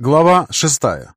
Глава шестая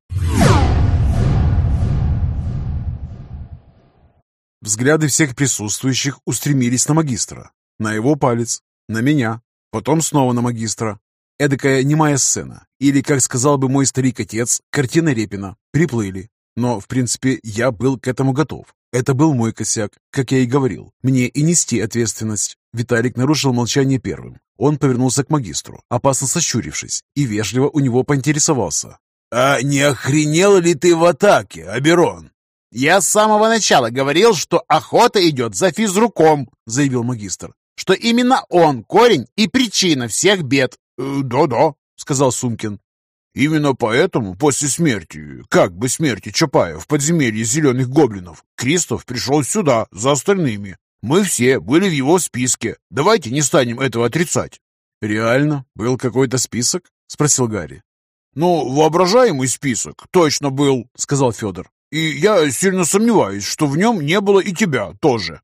Взгляды всех присутствующих устремились на магистра, на его палец, на меня, потом снова на магистра. Эдакая немая сцена, или, как сказал бы мой старик-отец, картина Репина, приплыли. Но, в принципе, я был к этому готов. Это был мой косяк, как я и говорил. Мне и нести ответственность. Виталик нарушил молчание первым. Он повернулся к магистру, опасно сощурившись, и вежливо у него поинтересовался. «А не охренел ли ты в атаке, Аберон?» «Я с самого начала говорил, что охота идет за физруком», — заявил магистр. «Что именно он корень и причина всех бед». «Э, «Да-да», — сказал Сумкин. Именно поэтому после смерти, как бы смерти Чапая в подземелье зеленых гоблинов, Кристоф пришел сюда за остальными. Мы все были в его списке. Давайте не станем этого отрицать. «Реально? Был какой-то список?» — спросил Гарри. «Ну, воображаемый список точно был», — сказал Федор. «И я сильно сомневаюсь, что в нем не было и тебя тоже».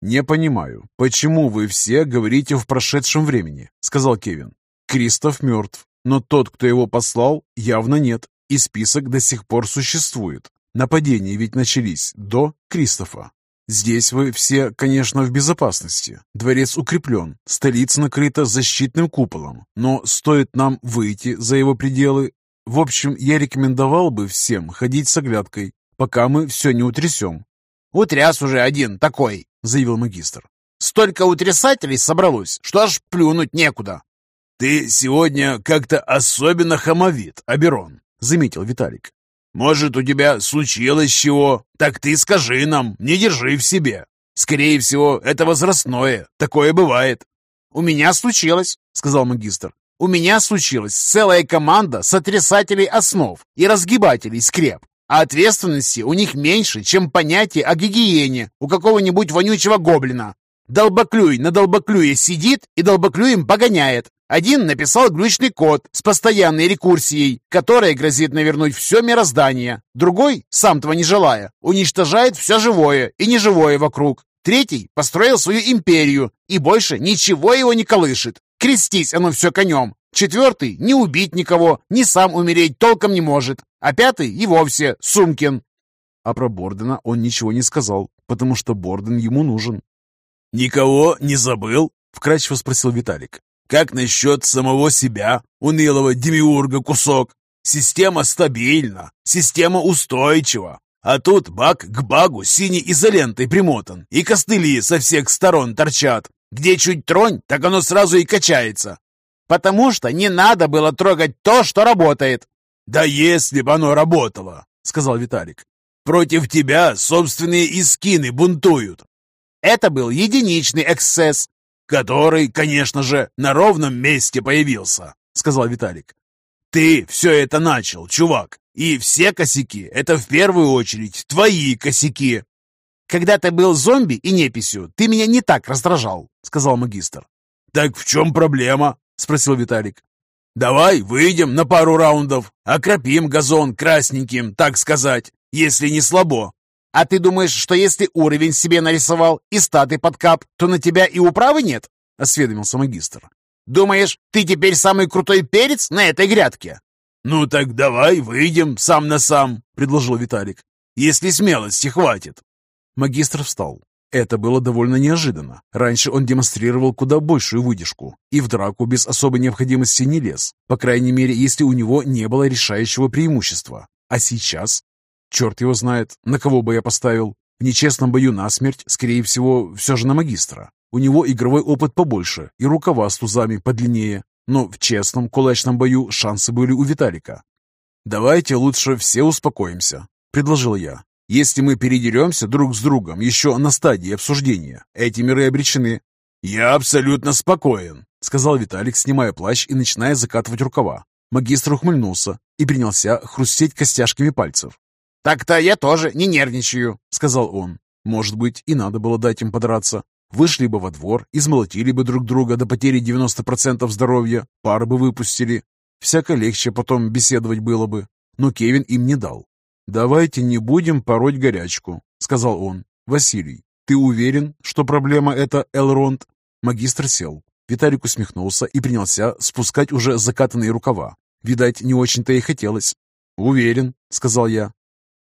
«Не понимаю, почему вы все говорите в прошедшем времени?» — сказал Кевин. «Кристоф мертв. Но тот, кто его послал, явно нет, и список до сих пор существует. Нападения ведь начались до Кристофа. Здесь вы все, конечно, в безопасности. Дворец укреплен, столица накрыта защитным куполом. Но стоит нам выйти за его пределы... В общем, я рекомендовал бы всем ходить с оглядкой, пока мы все не утрясем. «Утряс уже один такой», — заявил магистр. «Столько утрясателей собралось, что аж плюнуть некуда». «Ты сегодня как-то особенно хамовит, Аберон», — заметил Виталик. «Может, у тебя случилось чего? Так ты скажи нам, не держи в себе. Скорее всего, это возрастное, такое бывает». «У меня случилось», — сказал магистр. «У меня случилась целая команда сотрясателей основ и разгибателей скреп, а ответственности у них меньше, чем понятие о гигиене у какого-нибудь вонючего гоблина. Долбоклюй на долбоклюе сидит и долбоклюем погоняет. Один написал глючный код с постоянной рекурсией, которая грозит навернуть все мироздание. Другой, сам того не желая, уничтожает все живое и неживое вокруг. Третий построил свою империю, и больше ничего его не колышет. Крестись оно все конем. Четвертый не убить никого, ни сам умереть толком не может. А пятый и вовсе Сумкин. А про Бордена он ничего не сказал, потому что Борден ему нужен. «Никого не забыл?» — вкратчиво спросил Виталик. «Как насчет самого себя, унылого демиурга кусок? Система стабильна, система устойчива. А тут баг к багу синей изолентой примотан, и костыли со всех сторон торчат. Где чуть тронь, так оно сразу и качается. Потому что не надо было трогать то, что работает. Да если бы оно работало, сказал Виталик. Против тебя собственные искины бунтуют. Это был единичный эксцесс, который, конечно же, на ровном месте появился, сказал Виталик. Ты все это начал, чувак, и все косяки — это в первую очередь твои косяки. Когда ты был зомби и неписью, ты меня не так раздражал, сказал магистр. Так в чем проблема? спросил Виталик. Давай выйдем на пару раундов, окропим газон красненьким, так сказать, если не слабо. А ты думаешь, что если уровень себе нарисовал и статы под кап, то на тебя и управы нет? Осведомился магистр. Думаешь, ты теперь самый крутой перец на этой грядке? Ну так давай выйдем сам на сам, предложил Виталик. Если смелости хватит. Магистр встал. Это было довольно неожиданно. Раньше он демонстрировал куда большую выдержку и в драку без особой необходимости не лез, по крайней мере, если у него не было решающего преимущества. А сейчас Черт его знает, на кого бы я поставил. В нечестном бою насмерть, скорее всего, все же на магистра. У него игровой опыт побольше и рукава с тузами подлиннее. Но в честном кулачном бою шансы были у Виталика. «Давайте лучше все успокоимся», — предложил я. «Если мы передеремся друг с другом еще на стадии обсуждения, эти миры обречены». «Я абсолютно спокоен», — сказал Виталик, снимая плащ и начиная закатывать рукава. Магистр ухмыльнулся и принялся хрустеть костяшками пальцев. «Так-то я тоже не нервничаю», — сказал он. Может быть, и надо было дать им подраться. Вышли бы во двор, измолотили бы друг друга до потери 90% здоровья, пар бы выпустили. Всяко легче потом беседовать было бы. Но Кевин им не дал. «Давайте не будем пороть горячку», — сказал он. «Василий, ты уверен, что проблема это Элронд?» Магистр сел. Виталик усмехнулся и принялся спускать уже закатанные рукава. Видать, не очень-то и хотелось. «Уверен», — сказал я.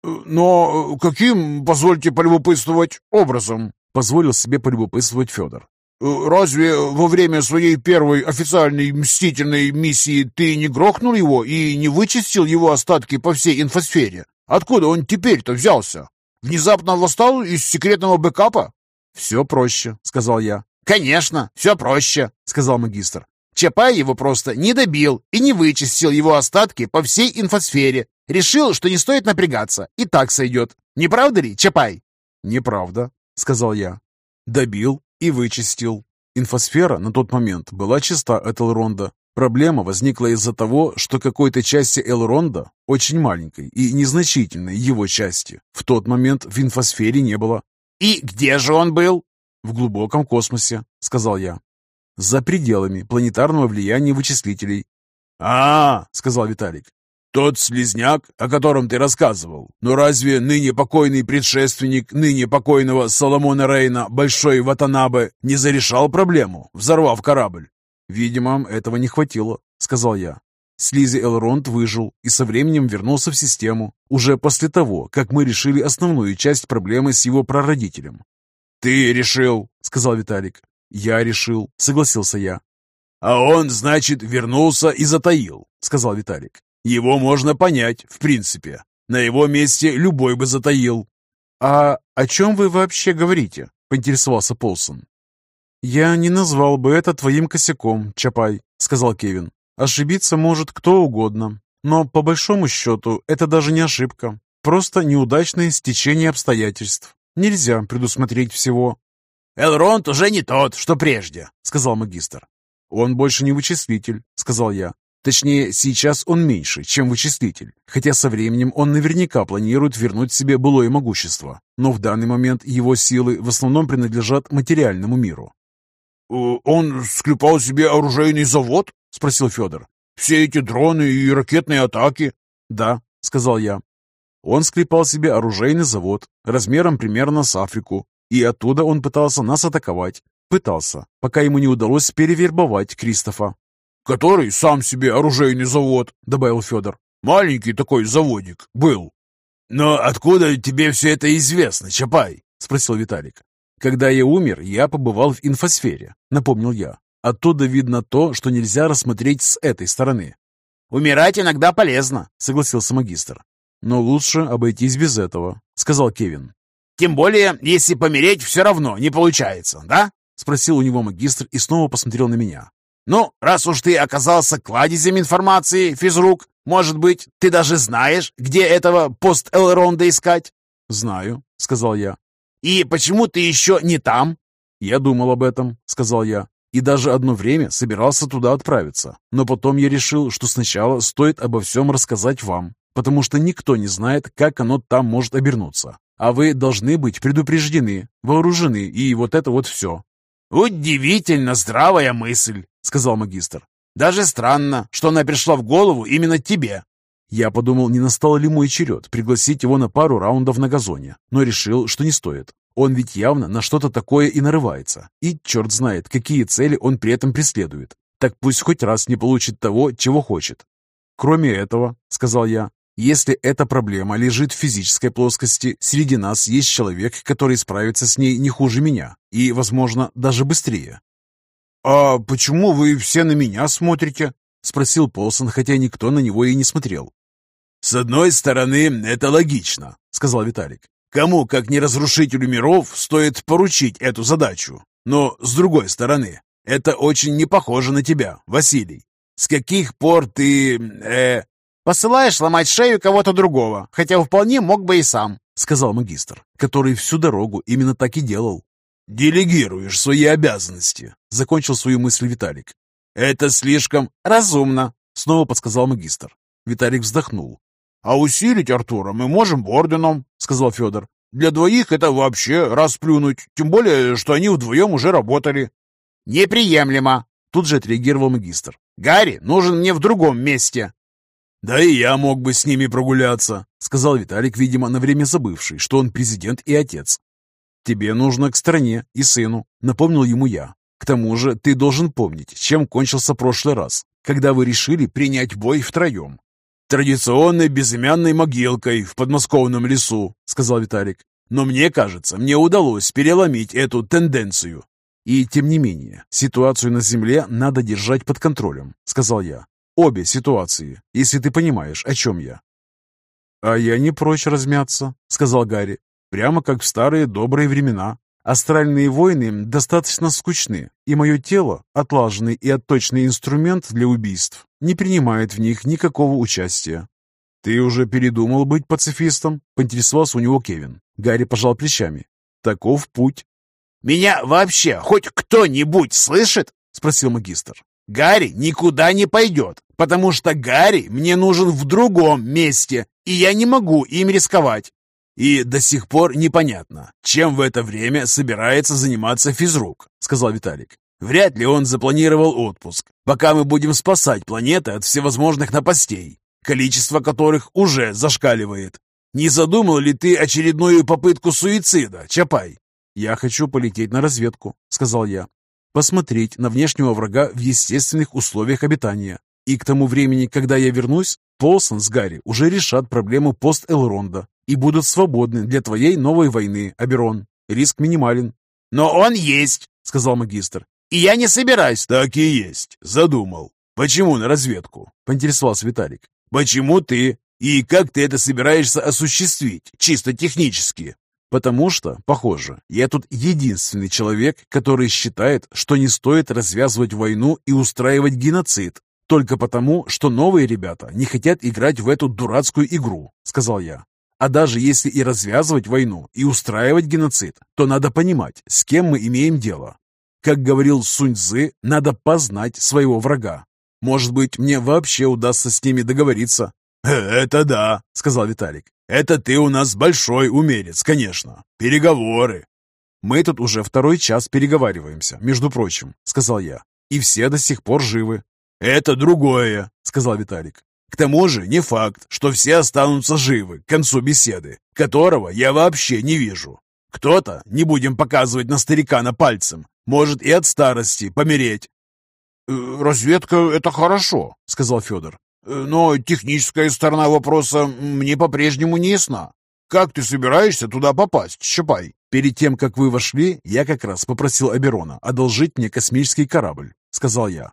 «Но каким, позвольте полюбопытствовать, образом?» — позволил себе полюбопытствовать Федор. «Разве во время своей первой официальной мстительной миссии ты не грохнул его и не вычистил его остатки по всей инфосфере? Откуда он теперь-то взялся? Внезапно восстал из секретного бэкапа?» «Все проще», — сказал я. «Конечно, все проще», — сказал магистр. Чапай его просто не добил и не вычистил его остатки по всей инфосфере. Решил, что не стоит напрягаться, и так сойдет. Не правда ли, Чапай? «Неправда», — сказал я. «Добил и вычистил. Инфосфера на тот момент была чиста от Элронда. Проблема возникла из-за того, что какой-то части Элронда, очень маленькой и незначительной его части, в тот момент в инфосфере не было. «И где же он был?» «В глубоком космосе», — сказал я. «За пределами планетарного влияния вычислителей». «А, -а — сказал Виталик, «Тот слезняк, о котором ты рассказывал. Но разве ныне покойный предшественник ныне покойного Соломона Рейна, Большой Ватанабе, не зарешал проблему, взорвав корабль?» «Видимо, этого не хватило», — сказал я. Слизи Элронд выжил и со временем вернулся в систему, уже после того, как мы решили основную часть проблемы с его прародителем. «Ты решил», — сказал Виталик. «Я решил», — согласился я. «А он, значит, вернулся и затаил», — сказал Виталик. Его можно понять, в принципе. На его месте любой бы затаил. «А о чем вы вообще говорите?» — поинтересовался Полсон. «Я не назвал бы это твоим косяком, Чапай», — сказал Кевин. «Ошибиться может кто угодно. Но по большому счету это даже не ошибка. Просто неудачное стечение обстоятельств. Нельзя предусмотреть всего». «Элронд уже не тот, что прежде», — сказал магистр. «Он больше не вычислитель», — сказал я. Точнее, сейчас он меньше, чем вычислитель, хотя со временем он наверняка планирует вернуть себе былое могущество, но в данный момент его силы в основном принадлежат материальному миру. «Э, «Он склепал себе оружейный завод?» — спросил Федор. «Все эти дроны и ракетные атаки?» «Да», — сказал я. Он склепал себе оружейный завод размером примерно с Африку, и оттуда он пытался нас атаковать. Пытался, пока ему не удалось перевербовать Кристофа который сам себе оружейный завод», — добавил Федор. «Маленький такой заводик был». «Но откуда тебе все это известно, Чапай?» — спросил Виталик. «Когда я умер, я побывал в инфосфере», — напомнил я. «Оттуда видно то, что нельзя рассмотреть с этой стороны». «Умирать иногда полезно», — согласился магистр. «Но лучше обойтись без этого», — сказал Кевин. «Тем более, если помереть все равно не получается, да?» — спросил у него магистр и снова посмотрел на меня. «Ну, раз уж ты оказался кладезем информации, физрук, может быть, ты даже знаешь, где этого пост-Элронда искать?» «Знаю», — сказал я. «И почему ты еще не там?» «Я думал об этом», — сказал я. «И даже одно время собирался туда отправиться. Но потом я решил, что сначала стоит обо всем рассказать вам, потому что никто не знает, как оно там может обернуться. А вы должны быть предупреждены, вооружены и вот это вот все». «Удивительно здравая мысль», — сказал магистр. «Даже странно, что она пришла в голову именно тебе». Я подумал, не настал ли мой черед пригласить его на пару раундов на газоне, но решил, что не стоит. Он ведь явно на что-то такое и нарывается. И черт знает, какие цели он при этом преследует. Так пусть хоть раз не получит того, чего хочет. «Кроме этого», — сказал я, — «если эта проблема лежит в физической плоскости, среди нас есть человек, который справится с ней не хуже меня и, возможно, даже быстрее. «А почему вы все на меня смотрите?» — спросил Полсон, хотя никто на него и не смотрел. «С одной стороны, это логично», — сказал Виталик. «Кому, как не разрушителю миров, стоит поручить эту задачу? Но, с другой стороны, это очень не похоже на тебя, Василий. С каких пор ты... э...» «Посылаешь ломать шею кого-то другого, хотя вполне мог бы и сам», — сказал магистр, который всю дорогу именно так и делал делегируешь свои обязанности», — закончил свою мысль Виталик. «Это слишком разумно», — снова подсказал магистр. Виталик вздохнул. «А усилить Артура мы можем Борденом», — сказал Федор. «Для двоих это вообще расплюнуть, тем более, что они вдвоем уже работали». «Неприемлемо», — тут же отреагировал магистр. «Гарри нужен мне в другом месте». «Да и я мог бы с ними прогуляться», — сказал Виталик, видимо, на время забывший, что он президент и отец. «Тебе нужно к стране и сыну», — напомнил ему я. «К тому же ты должен помнить, чем кончился прошлый раз. когда вы решили принять бой втроем. «Традиционной безымянной могилкой в подмосковном лесу», — сказал Виталик. «Но мне кажется, мне удалось переломить эту тенденцию». «И тем не менее, ситуацию на Земле надо держать под контролем», — сказал я. «Обе ситуации, если ты понимаешь, о чем я». «А я не прочь размяться», — сказал Гарри. «Прямо как в старые добрые времена. Астральные войны достаточно скучны, и мое тело, отлаженный и отточенный инструмент для убийств, не принимает в них никакого участия. «Ты уже передумал быть пацифистом?» — поинтересовался у него Кевин. Гарри пожал плечами. «Таков путь». «Меня вообще хоть кто-нибудь слышит?» — спросил магистр. «Гарри никуда не пойдет, потому что Гарри мне нужен в другом месте, и я не могу им рисковать. «И до сих пор непонятно, чем в это время собирается заниматься физрук», — сказал Виталик. «Вряд ли он запланировал отпуск, пока мы будем спасать планеты от всевозможных напастей, количество которых уже зашкаливает. Не задумал ли ты очередную попытку суицида, Чапай?» «Я хочу полететь на разведку», — сказал я. «Посмотреть на внешнего врага в естественных условиях обитания. И к тому времени, когда я вернусь, Полсон с Гарри уже решат проблему пост-Элронда и будут свободны для твоей новой войны, Аберон. Риск минимален». «Но он есть», — сказал магистр. «И я не собираюсь». «Так и есть. Задумал. Почему на разведку?» — поинтересовался Виталик. «Почему ты? И как ты это собираешься осуществить, чисто технически?» «Потому что, похоже, я тут единственный человек, который считает, что не стоит развязывать войну и устраивать геноцид, только потому, что новые ребята не хотят играть в эту дурацкую игру», — сказал я. А даже если и развязывать войну, и устраивать геноцид, то надо понимать, с кем мы имеем дело. Как говорил Сунь Цзы, надо познать своего врага. Может быть, мне вообще удастся с ними договориться. «Э, «Это да», — сказал Виталик. «Это ты у нас большой умерец, конечно. Переговоры». «Мы тут уже второй час переговариваемся, между прочим», — сказал я. «И все до сих пор живы». «Это другое», — сказал Виталик. К тому же не факт, что все останутся живы к концу беседы, которого я вообще не вижу. Кто-то, не будем показывать на старика на пальцем, может и от старости помереть. «Э, «Разведка — это хорошо», — сказал Федор. «Э, «Но техническая сторона вопроса мне по-прежнему не ясна. Как ты собираешься туда попасть, Щапай?» «Перед тем, как вы вошли, я как раз попросил Аберона одолжить мне космический корабль», — сказал я.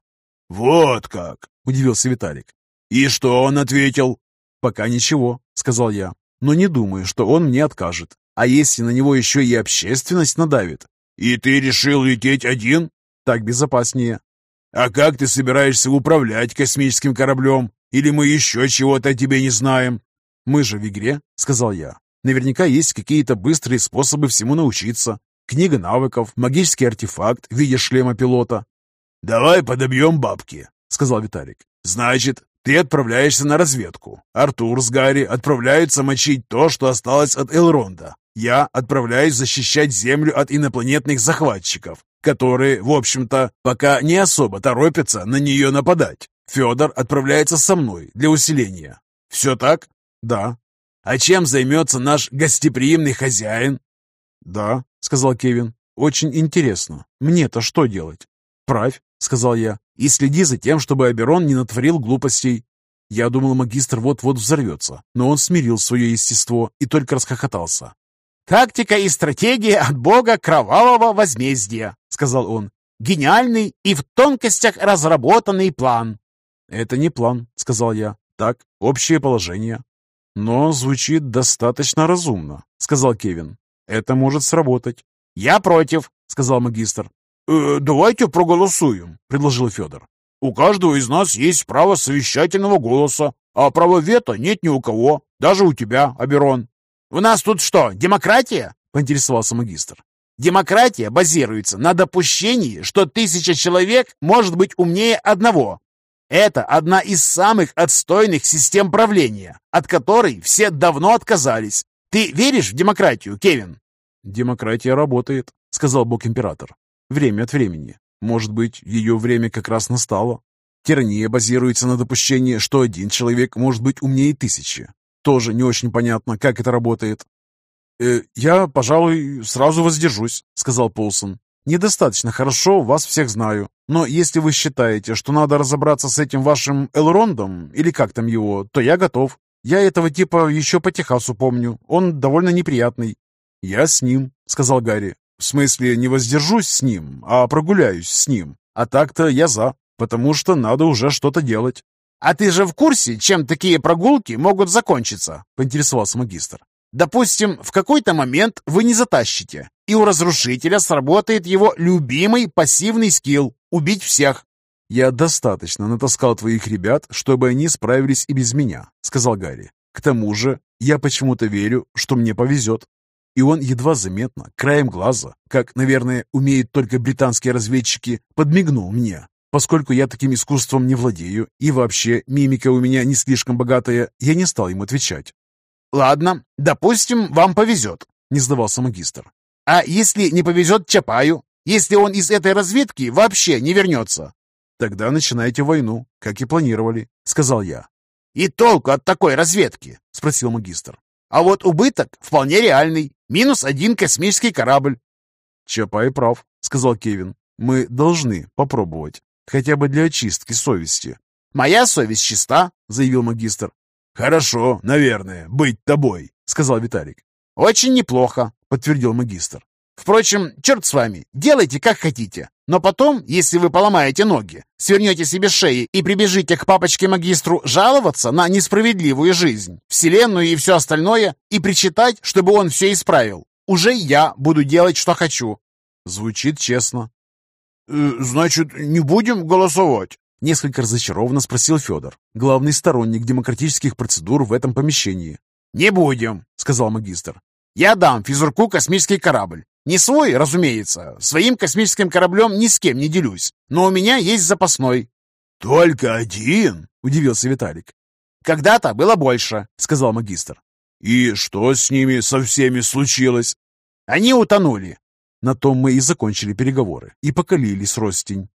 «Вот как!» — удивился Виталик. «И что он ответил?» «Пока ничего», — сказал я. «Но не думаю, что он мне откажет. А если на него еще и общественность надавит?» «И ты решил лететь один?» «Так безопаснее». «А как ты собираешься управлять космическим кораблем? Или мы еще чего-то о тебе не знаем?» «Мы же в игре», — сказал я. «Наверняка есть какие-то быстрые способы всему научиться. Книга навыков, магический артефакт в виде шлема пилота». «Давай подобьем бабки», — сказал Виталик. «Значит, ты отправляешься на разведку. Артур с Гарри отправляются мочить то, что осталось от Элронда. Я отправляюсь защищать Землю от инопланетных захватчиков, которые, в общем-то, пока не особо торопятся на нее нападать. Федор отправляется со мной для усиления. Все так? Да. А чем займется наш гостеприимный хозяин? Да, сказал Кевин. Очень интересно. Мне-то что делать? Правь, сказал я и следи за тем, чтобы Аберон не натворил глупостей. Я думал, магистр вот-вот взорвется, но он смирил свое естество и только расхохотался. «Тактика и стратегия от бога кровавого возмездия», — сказал он. «Гениальный и в тонкостях разработанный план». «Это не план», — сказал я. «Так, общее положение». «Но звучит достаточно разумно», — сказал Кевин. «Это может сработать». «Я против», — сказал магистр. «Э, «Давайте проголосуем», — предложил Федор. «У каждого из нас есть право совещательного голоса, а права вето нет ни у кого, даже у тебя, Аберон». «У нас тут что, демократия?» — поинтересовался магистр. «Демократия базируется на допущении, что тысяча человек может быть умнее одного. Это одна из самых отстойных систем правления, от которой все давно отказались. Ты веришь в демократию, Кевин?» «Демократия работает», — сказал бог-император. Время от времени. Может быть, ее время как раз настало. Тирания базируется на допущении, что один человек может быть умнее тысячи. Тоже не очень понятно, как это работает. «Э, «Я, пожалуй, сразу воздержусь», — сказал Полсон. Недостаточно хорошо вас всех знаю. Но если вы считаете, что надо разобраться с этим вашим Элрондом, или как там его, то я готов. Я этого типа еще по Техасу помню. Он довольно неприятный». «Я с ним», — сказал Гарри. «В смысле, не воздержусь с ним, а прогуляюсь с ним. А так-то я за, потому что надо уже что-то делать». «А ты же в курсе, чем такие прогулки могут закончиться?» — поинтересовался магистр. «Допустим, в какой-то момент вы не затащите, и у разрушителя сработает его любимый пассивный скилл — убить всех». «Я достаточно натаскал твоих ребят, чтобы они справились и без меня», — сказал Гарри. «К тому же я почему-то верю, что мне повезет». И он едва заметно, краем глаза, как, наверное, умеют только британские разведчики, подмигнул мне. Поскольку я таким искусством не владею, и вообще мимика у меня не слишком богатая, я не стал ему отвечать. «Ладно, допустим, вам повезет», — не сдавался магистр. «А если не повезет Чапаю? Если он из этой разведки вообще не вернется?» «Тогда начинайте войну, как и планировали», — сказал я. «И толку от такой разведки?» — спросил магистр. «А вот убыток вполне реальный. Минус один космический корабль». «Чапай прав», — сказал Кевин. «Мы должны попробовать». Хотя бы для очистки совести. «Моя совесть чиста», — заявил магистр. «Хорошо, наверное, быть тобой», — сказал Виталик. «Очень неплохо», — подтвердил магистр. «Впрочем, черт с вами, делайте как хотите. Но потом, если вы поломаете ноги, свернете себе шеи и прибежите к папочке-магистру жаловаться на несправедливую жизнь, вселенную и все остальное, и причитать, чтобы он все исправил, уже я буду делать, что хочу». Звучит честно, Э, «Значит, не будем голосовать?» Несколько разочарованно спросил Федор, главный сторонник демократических процедур в этом помещении. «Не будем», — сказал магистр. «Я дам физурку космический корабль. Не свой, разумеется. Своим космическим кораблем ни с кем не делюсь. Но у меня есть запасной». «Только один?» — удивился Виталик. «Когда-то было больше», — сказал магистр. «И что с ними со всеми случилось?» «Они утонули. На том мы и закончили переговоры и покалились ростень.